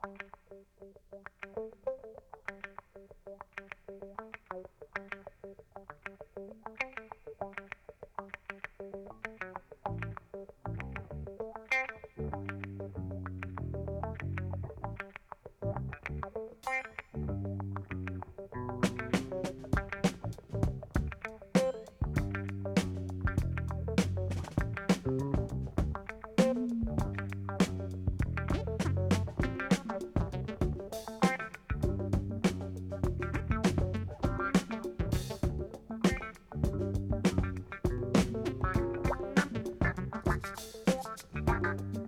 Thank you. あ!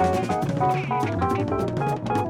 Thank you.